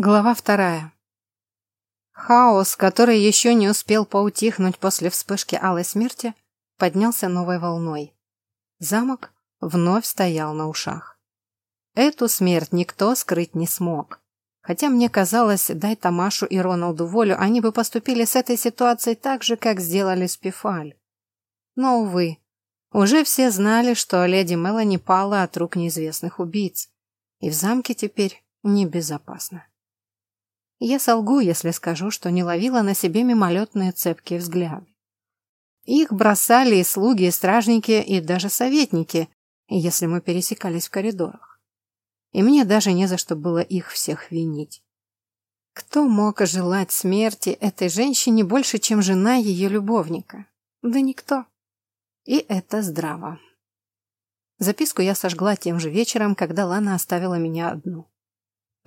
Глава вторая. Хаос, который еще не успел поутихнуть после вспышки алой смерти, поднялся новой волной. Замок вновь стоял на ушах. Эту смерть никто скрыть не смог. Хотя мне казалось, дай Тамашу и Роналду волю, они бы поступили с этой ситуацией так же, как сделали с Пифаль. Но, увы, уже все знали, что леди Мелани пала от рук неизвестных убийц, и в замке теперь небезопасно. Я солгу, если скажу, что не ловила на себе мимолетные цепкие взгляды. Их бросали и слуги, и стражники, и даже советники, если мы пересекались в коридорах. И мне даже не за что было их всех винить. Кто мог желать смерти этой женщине больше, чем жена ее любовника? Да никто. И это здраво. Записку я сожгла тем же вечером, когда Лана оставила меня одну.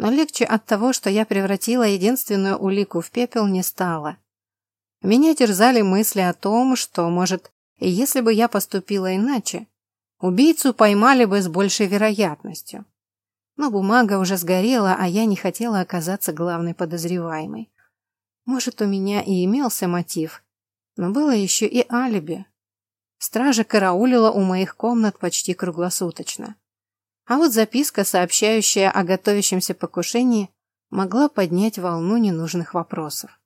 Но легче от того, что я превратила единственную улику в пепел, не стало. Меня терзали мысли о том, что, может, если бы я поступила иначе, убийцу поймали бы с большей вероятностью. Но бумага уже сгорела, а я не хотела оказаться главной подозреваемой. Может, у меня и имелся мотив, но было еще и алиби. Стража караулила у моих комнат почти круглосуточно. А вот записка, сообщающая о готовящемся покушении, могла поднять волну ненужных вопросов,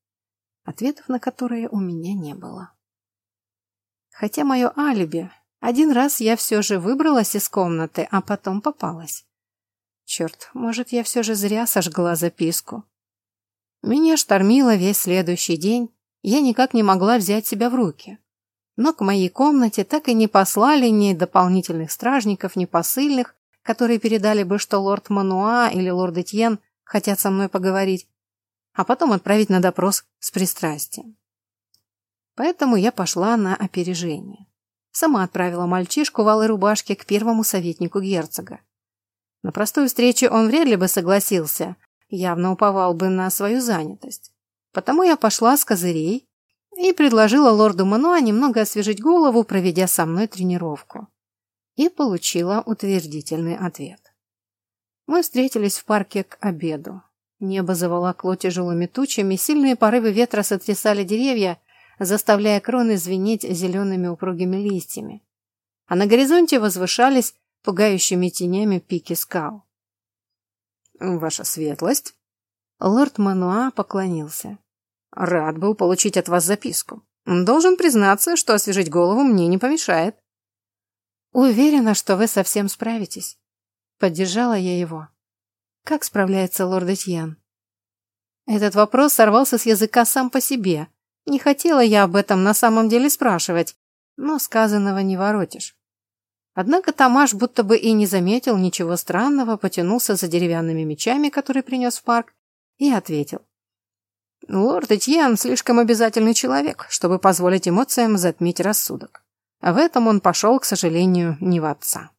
ответов на которые у меня не было. Хотя мое алиби, один раз я все же выбралась из комнаты, а потом попалась. Черт, может, я все же зря сожгла записку. Меня штормило весь следующий день, я никак не могла взять себя в руки. Но к моей комнате так и не послали ни дополнительных стражников, ни посыльных, которые передали бы, что лорд Мануа или лорд Этьен хотят со мной поговорить, а потом отправить на допрос с пристрастием. Поэтому я пошла на опережение. Сама отправила мальчишку в алой рубашке к первому советнику герцога. На простую встречу он вряд ли бы согласился, явно уповал бы на свою занятость. Потому я пошла с козырей и предложила лорду Мануа немного освежить голову, проведя со мной тренировку и получила утвердительный ответ. Мы встретились в парке к обеду. Небо заволокло тяжелыми тучами, сильные порывы ветра сотрясали деревья, заставляя кроны звенеть зелеными упругими листьями. А на горизонте возвышались пугающими тенями пики скал. «Ваша светлость?» Лорд Мануа поклонился. «Рад был получить от вас записку. Должен признаться, что освежить голову мне не помешает». Уверена, что вы совсем справитесь. Поддержала я его. Как справляется лорд Этьен? Этот вопрос сорвался с языка сам по себе. Не хотела я об этом на самом деле спрашивать, но сказанного не воротишь. Однако Тамаш будто бы и не заметил ничего странного, потянулся за деревянными мечами, которые принес в парк, и ответил. Лорд Этьен слишком обязательный человек, чтобы позволить эмоциям затмить рассудок. А в этом он пошел, к сожалению, не в отца.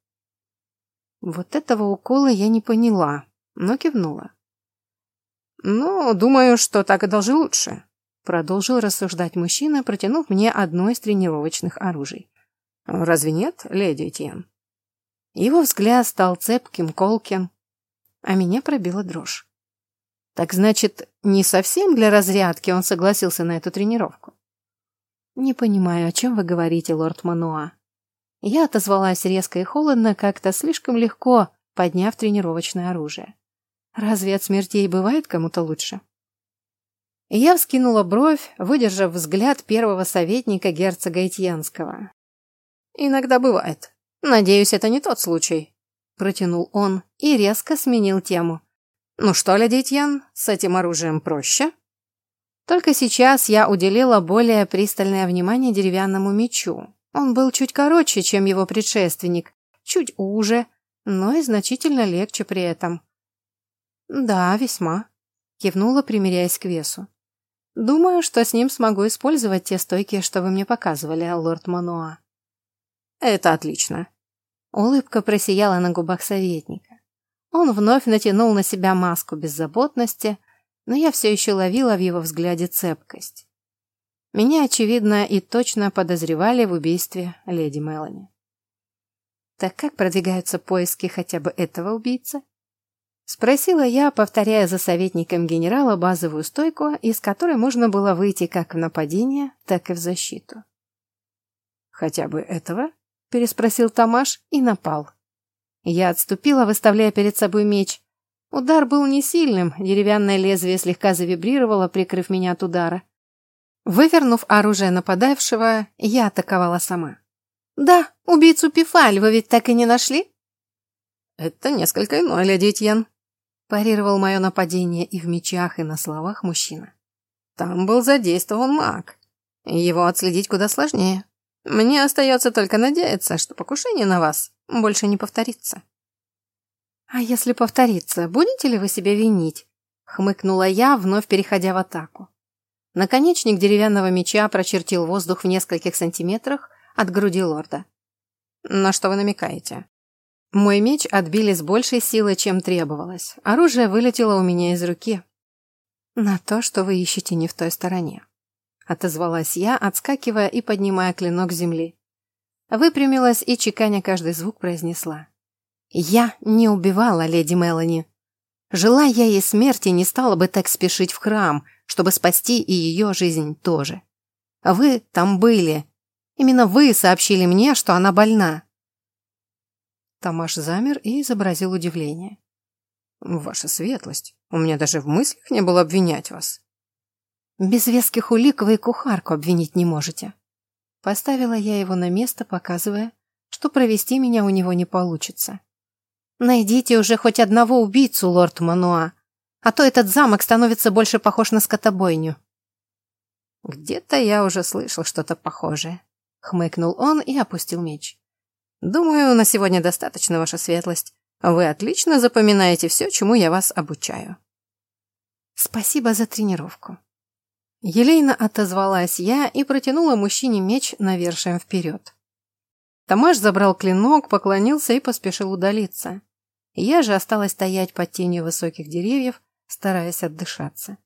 Вот этого укола я не поняла, но кивнула. «Ну, думаю, что так и даже лучше», — продолжил рассуждать мужчина, протянув мне одно из тренировочных оружий. «Разве нет, леди Этьен?» Его взгляд стал цепким, колким, а меня пробила дрожь. Так значит, не совсем для разрядки он согласился на эту тренировку. «Не понимаю, о чем вы говорите, лорд Мануа». Я отозвалась резко и холодно, как-то слишком легко, подняв тренировочное оружие. «Разве от смертей бывает кому-то лучше?» Я вскинула бровь, выдержав взгляд первого советника герцога Этьянского. «Иногда бывает. Надеюсь, это не тот случай», — протянул он и резко сменил тему. «Ну что, леди Этьян, с этим оружием проще?» Только сейчас я уделила более пристальное внимание деревянному мечу. Он был чуть короче, чем его предшественник, чуть уже, но и значительно легче при этом. «Да, весьма», — кивнула, примиряясь к весу. «Думаю, что с ним смогу использовать те стойки, что вы мне показывали, лорд Мануа». «Это отлично». Улыбка просияла на губах советника. Он вновь натянул на себя маску беззаботности, но я все еще ловила в его взгляде цепкость. Меня, очевидно, и точно подозревали в убийстве леди Мелани. Так как продвигаются поиски хотя бы этого убийцы? Спросила я, повторяя за советником генерала базовую стойку, из которой можно было выйти как в нападение, так и в защиту. «Хотя бы этого?» – переспросил Тамаш и напал. Я отступила, выставляя перед собой меч. Удар был не сильным, деревянное лезвие слегка завибрировало, прикрыв меня от удара. Вывернув оружие нападавшего, я атаковала сама. «Да, убийцу Пифаль вы ведь так и не нашли?» «Это несколько иное, леди Этьен», парировал мое нападение и в мечах, и на словах мужчина. Там был задействован маг. Его отследить куда сложнее. Мне остается только надеяться, что покушение на вас больше не повторится. «А если повторится, будете ли вы себя винить?» — хмыкнула я, вновь переходя в атаку. Наконечник деревянного меча прочертил воздух в нескольких сантиметрах от груди лорда. «На что вы намекаете?» Мой меч отбили с большей силой, чем требовалось. Оружие вылетело у меня из руки. «На то, что вы ищете не в той стороне», — отозвалась я, отскакивая и поднимая клинок земли. Выпрямилась и, чеканя каждый звук, произнесла. «Я не убивала леди Мелани. Желая я ей смерти, не стала бы так спешить в храм, чтобы спасти и ее жизнь тоже. Вы там были. Именно вы сообщили мне, что она больна. Тамаш замер и изобразил удивление. «Ваша светлость, у меня даже в мыслях не было обвинять вас». «Без веских улик вы кухарку обвинить не можете». Поставила я его на место, показывая, что провести меня у него не получится. «Найдите уже хоть одного убийцу, лорд Мануа, а то этот замок становится больше похож на скотобойню». «Где-то я уже слышал что-то похожее», — хмыкнул он и опустил меч. Думаю, на сегодня достаточно, ваша светлость. Вы отлично запоминаете все, чему я вас обучаю. Спасибо за тренировку. Елейно отозвалась я и протянула мужчине меч навершием вперед. Тамаш забрал клинок, поклонился и поспешил удалиться. Я же осталась стоять под тенью высоких деревьев, стараясь отдышаться.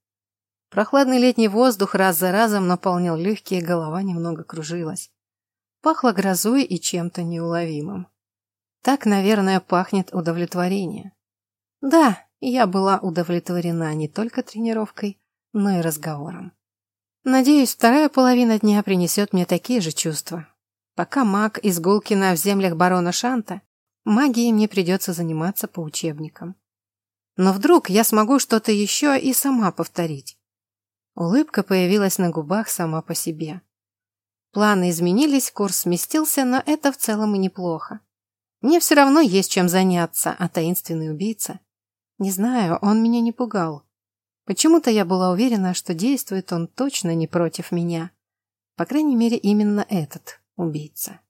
Прохладный летний воздух раз за разом наполнял легкие, голова немного кружилась. Пахло грозой и чем-то неуловимым. Так, наверное, пахнет удовлетворение. Да, я была удовлетворена не только тренировкой, но и разговором. Надеюсь, вторая половина дня принесет мне такие же чувства. Пока маг из Гулкина в землях барона Шанта, магией мне придется заниматься по учебникам. Но вдруг я смогу что-то еще и сама повторить. Улыбка появилась на губах сама по себе. Планы изменились, курс сместился, но это в целом и неплохо. Мне все равно есть чем заняться, а таинственный убийца... Не знаю, он меня не пугал. Почему-то я была уверена, что действует он точно не против меня. По крайней мере, именно этот убийца.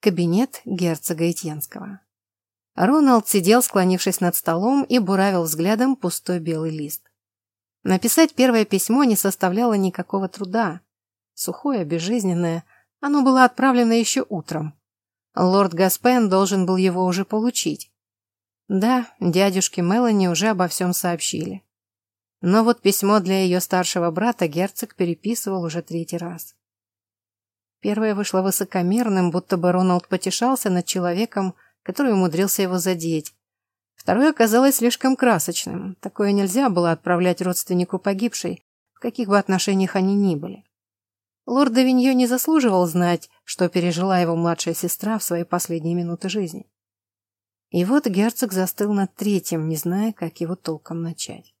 Кабинет герцога Этьенского. Роналд сидел, склонившись над столом, и буравил взглядом пустой белый лист. Написать первое письмо не составляло никакого труда сухое, безжизненное, оно было отправлено еще утром. Лорд Гаспен должен был его уже получить. Да, дядюшке Мелани уже обо всем сообщили. Но вот письмо для ее старшего брата герцог переписывал уже третий раз. Первое вышло высокомерным, будто бы Роналд потешался над человеком, который умудрился его задеть. Второе оказалось слишком красочным. Такое нельзя было отправлять родственнику погибшей, в каких бы отношениях они ни были. Лорд Давиньо не заслуживал знать, что пережила его младшая сестра в свои последние минуты жизни. И вот герцог застыл над третьим, не зная, как его толком начать.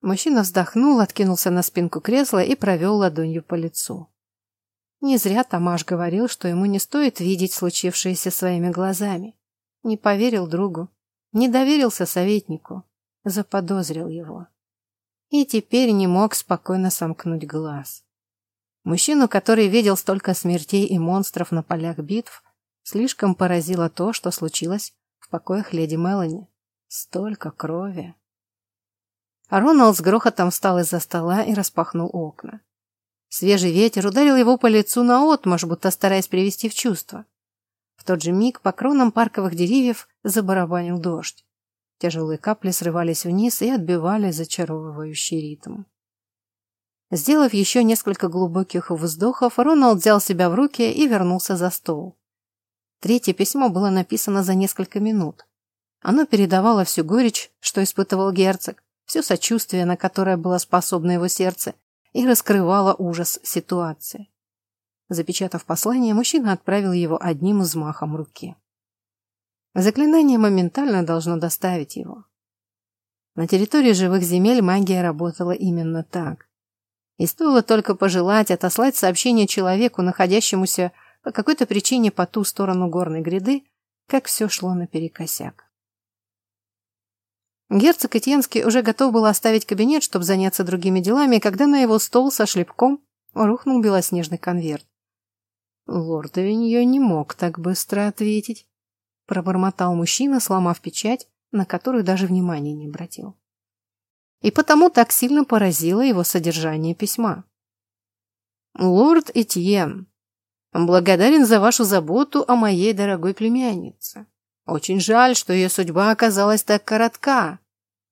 Мужчина вздохнул, откинулся на спинку кресла и провел ладонью по лицу. Не зря Тамаш говорил, что ему не стоит видеть случившееся своими глазами. Не поверил другу, не доверился советнику, заподозрил его. И теперь не мог спокойно сомкнуть глаз. Мужчину, который видел столько смертей и монстров на полях битв, слишком поразило то, что случилось в покоях леди Мелани. Столько крови. Роналд с грохотом встал из-за стола и распахнул окна. Свежий ветер ударил его по лицу наотмашь, будто стараясь привести в чувство. В тот же миг по кронам парковых деревьев забарабанил дождь. Тяжелые капли срывались вниз и отбивали зачаровывающий ритм. Сделав еще несколько глубоких вздохов, Роналд взял себя в руки и вернулся за стол. Третье письмо было написано за несколько минут. Оно передавало всю горечь, что испытывал герцог, все сочувствие, на которое было способно его сердце, и раскрывало ужас ситуации. Запечатав послание, мужчина отправил его одним взмахом руки. Заклинание моментально должно доставить его. На территории живых земель магия работала именно так. И стоило только пожелать отослать сообщение человеку, находящемуся по какой-то причине по ту сторону горной гряды, как все шло наперекосяк. Герцог Этьенский уже готов был оставить кабинет, чтобы заняться другими делами, когда на его стол со шлепком рухнул белоснежный конверт. Лорд Авиньо не мог так быстро ответить, пробормотал мужчина, сломав печать, на которую даже внимания не обратил. И потому так сильно поразило его содержание письма. «Лорд Этьен, благодарен за вашу заботу о моей дорогой племяннице. Очень жаль, что ее судьба оказалась так коротка.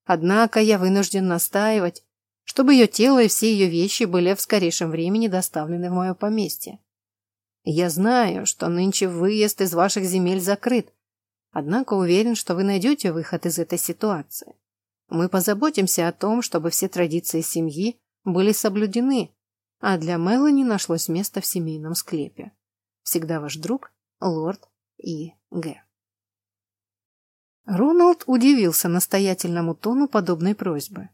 Однако я вынужден настаивать, чтобы ее тело и все ее вещи были в скорейшем времени доставлены в мое поместье. Я знаю, что нынче выезд из ваших земель закрыт, однако уверен, что вы найдете выход из этой ситуации. Мы позаботимся о том, чтобы все традиции семьи были соблюдены, а для Мелани нашлось место в семейном склепе. Всегда ваш друг, лорд И. Г. Роналд удивился настоятельному тону подобной просьбы.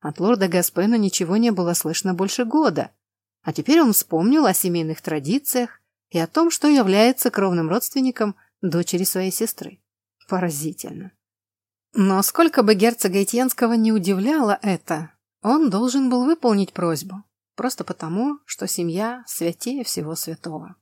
От лорда Гаспена ничего не было слышно больше года, а теперь он вспомнил о семейных традициях и о том, что является кровным родственником дочери своей сестры. Поразительно. Но сколько бы герцога Этьенского не удивляло это, он должен был выполнить просьбу, просто потому, что семья святее всего святого.